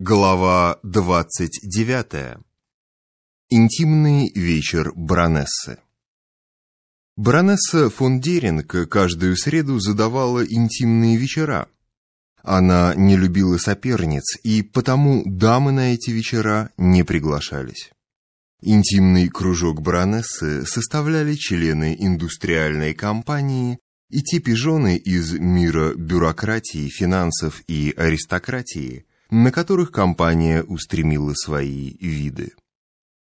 Глава 29. Интимный вечер баронессы. Баронесса фон Деринг каждую среду задавала интимные вечера. Она не любила соперниц, и потому дамы на эти вечера не приглашались. Интимный кружок баронессы составляли члены индустриальной компании и те пижоны из мира бюрократии, финансов и аристократии, на которых компания устремила свои виды.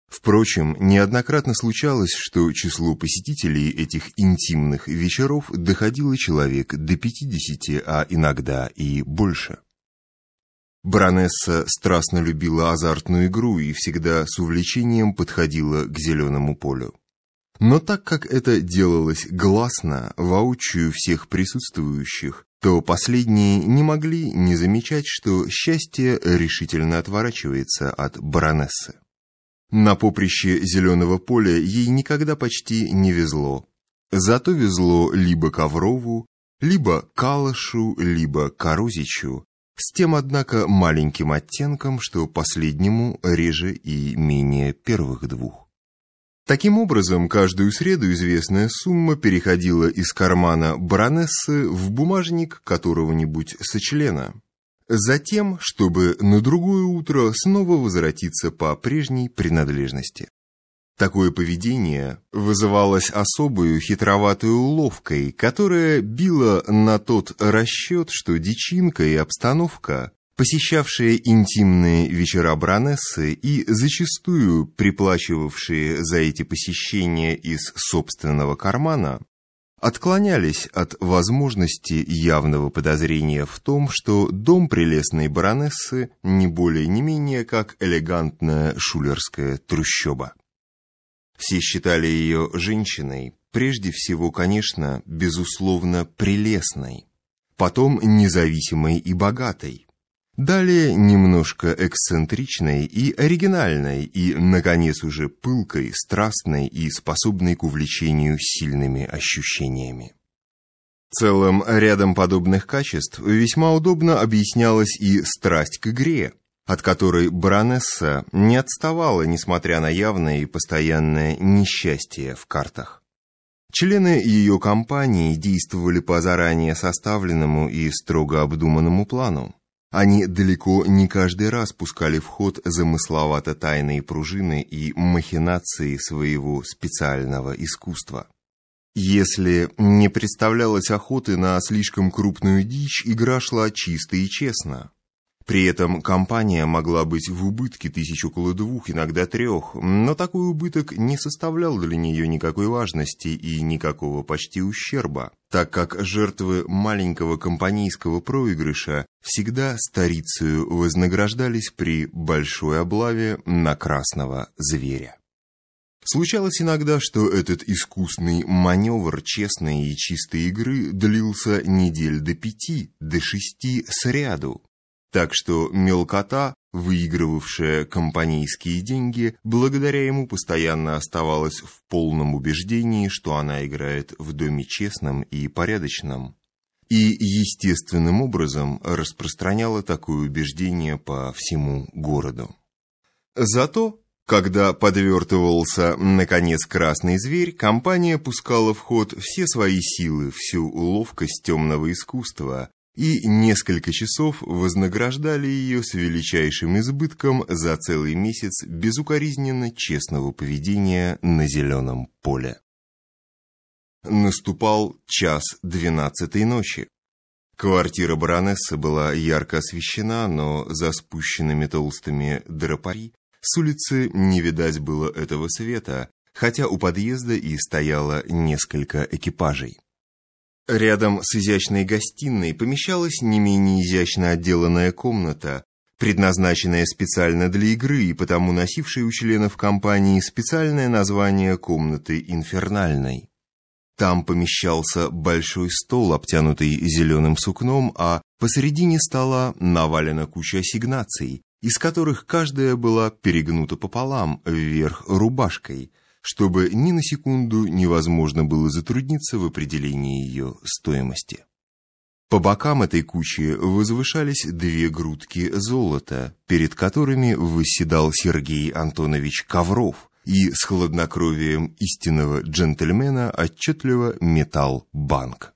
Впрочем, неоднократно случалось, что число посетителей этих интимных вечеров доходило человек до 50, а иногда и больше. Баронесса страстно любила азартную игру и всегда с увлечением подходила к зеленому полю. Но так как это делалось гласно, воочию всех присутствующих, то последние не могли не замечать, что счастье решительно отворачивается от баронессы. На поприще зеленого поля ей никогда почти не везло. Зато везло либо Коврову, либо Калышу, либо Корозичу, с тем, однако, маленьким оттенком, что последнему реже и менее первых двух. Таким образом, каждую среду известная сумма переходила из кармана баронессы в бумажник которого-нибудь сочлена. Затем, чтобы на другое утро снова возвратиться по прежней принадлежности. Такое поведение вызывалось особую хитроватой уловкой, которая била на тот расчет, что дичинка и обстановка посещавшие интимные вечера баронессы и зачастую приплачивавшие за эти посещения из собственного кармана, отклонялись от возможности явного подозрения в том, что дом прелестной баронессы не более не менее как элегантная шулерская трущоба. Все считали ее женщиной, прежде всего, конечно, безусловно, прелестной, потом независимой и богатой, Далее немножко эксцентричной и оригинальной, и, наконец, уже пылкой, страстной и способной к увлечению сильными ощущениями. Целым рядом подобных качеств весьма удобно объяснялась и страсть к игре, от которой баронесса не отставала, несмотря на явное и постоянное несчастье в картах. Члены ее компании действовали по заранее составленному и строго обдуманному плану. Они далеко не каждый раз пускали в ход замысловато тайные пружины и махинации своего специального искусства. Если не представлялось охоты на слишком крупную дичь, игра шла чисто и честно. При этом компания могла быть в убытке тысяч около двух, иногда трех, но такой убыток не составлял для нее никакой важности и никакого почти ущерба, так как жертвы маленького компанейского проигрыша всегда старицею вознаграждались при большой облаве на красного зверя. Случалось иногда, что этот искусный маневр честной и чистой игры длился недель до пяти, до шести сряду, так что мелкота, выигрывавшая компанейские деньги, благодаря ему постоянно оставалась в полном убеждении, что она играет в доме честном и порядочном. И естественным образом распространяла такое убеждение по всему городу. Зато, когда подвертывался, наконец, красный зверь, компания пускала в ход все свои силы, всю ловкость темного искусства, и несколько часов вознаграждали ее с величайшим избытком за целый месяц безукоризненно честного поведения на зеленом поле. Наступал час двенадцатой ночи. Квартира баронессы была ярко освещена, но за спущенными толстыми драпари с улицы не видать было этого света, хотя у подъезда и стояло несколько экипажей. Рядом с изящной гостиной помещалась не менее изящно отделанная комната, предназначенная специально для игры и потому носившая у членов компании специальное название комнаты инфернальной. Там помещался большой стол, обтянутый зеленым сукном, а посередине стола навалена куча ассигнаций, из которых каждая была перегнута пополам, вверх рубашкой – чтобы ни на секунду невозможно было затрудниться в определении ее стоимости. По бокам этой кучи возвышались две грудки золота, перед которыми восседал Сергей Антонович Ковров и с хладнокровием истинного джентльмена отчетливо метал банк.